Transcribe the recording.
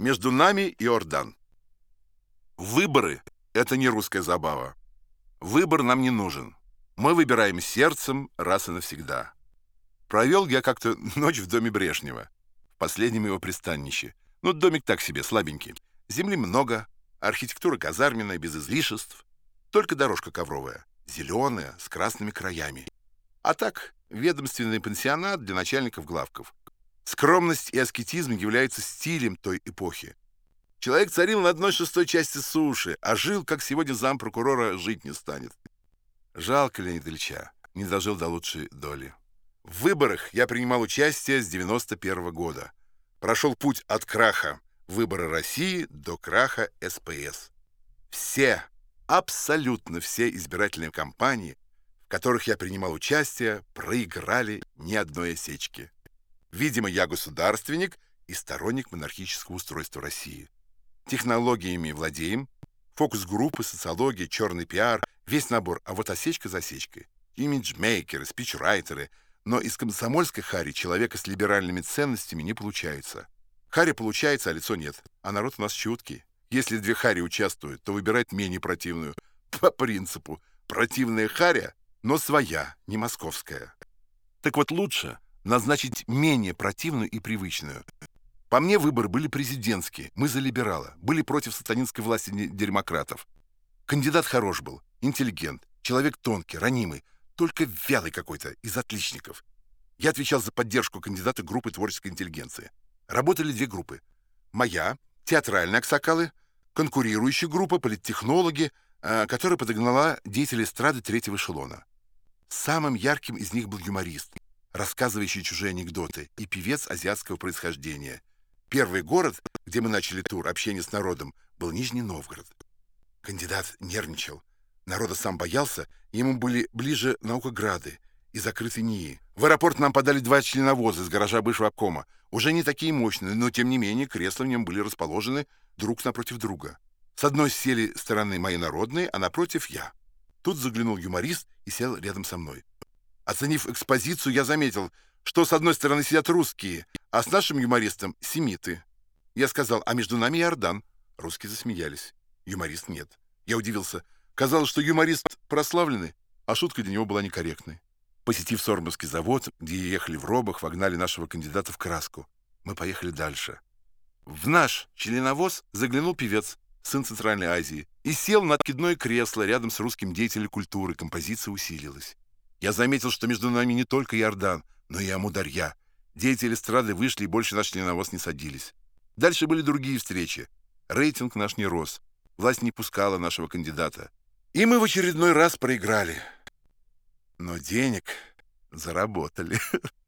Между нами и Ордан. Выборы – это не русская забава. Выбор нам не нужен. Мы выбираем сердцем раз и навсегда. Провел я как-то ночь в доме Брежнева, в последнем его пристанище. Ну, домик так себе, слабенький. Земли много, архитектура казарменная, без излишеств. Только дорожка ковровая, зеленая, с красными краями. А так, ведомственный пансионат для начальников главков. Скромность и аскетизм являются стилем той эпохи. Человек царил на одной шестой части суши, а жил, как сегодня зампрокурора жить не станет. Жалко Леонида Ильича, не дожил до лучшей доли. В выборах я принимал участие с 91 -го года. Прошел путь от краха выбора России до краха СПС. Все, абсолютно все избирательные кампании, в которых я принимал участие, проиграли ни одной осечки. Видимо, я государственник и сторонник монархического устройства России. Технологиями владеем, фокус-группы, социология, черный пиар, весь набор, а вот осечка за осечкой. Имиджмейкеры, спичрайтеры, но из комсомольской хари человека с либеральными ценностями не получается. Хари получается, а лицо нет. А народ у нас чуткий. Если две хари участвуют, то выбирает менее противную. По принципу. Противная харя, но своя, не московская. Так вот лучше назначить менее противную и привычную. По мне выборы были президентские, мы за либерала, были против сатанинской власти демократов. Кандидат хорош был, интеллигент, человек тонкий, ранимый, только вялый какой-то, из отличников. Я отвечал за поддержку кандидата группы творческой интеллигенции. Работали две группы. Моя, театральные аксакалы, конкурирующая группа, политтехнологи, э, которая подогнала деятелей эстрады третьего эшелона. Самым ярким из них был юморист, рассказывающий чужие анекдоты, и певец азиатского происхождения. Первый город, где мы начали тур общения с народом, был Нижний Новгород. Кандидат нервничал. Народа сам боялся, ему были ближе наукограды и закрытые НИИ. В аэропорт нам подали два членовоза из гаража бывшего обкома. Уже не такие мощные, но тем не менее кресла в нем были расположены друг напротив друга. С одной сели стороны мои народные, а напротив я. Тут заглянул юморист и сел рядом со мной. Оценив экспозицию, я заметил, что с одной стороны сидят русские, а с нашим юмористом — семиты. Я сказал, а между нами Иордан. Русские засмеялись. Юморист нет. Я удивился. Казалось, что юморист прославленный, а шутка для него была некорректной. Посетив Сормовский завод, где ехали в робах, вогнали нашего кандидата в краску. Мы поехали дальше. В наш членовоз заглянул певец, сын Центральной Азии, и сел на откидное кресло рядом с русским деятелем культуры. Композиция усилилась. Я заметил, что между нами не только Иордан, но и Амударья. Деятели эстрады вышли и больше на членовоз не садились. Дальше были другие встречи. Рейтинг наш не рос. Власть не пускала нашего кандидата. И мы в очередной раз проиграли. Но денег заработали.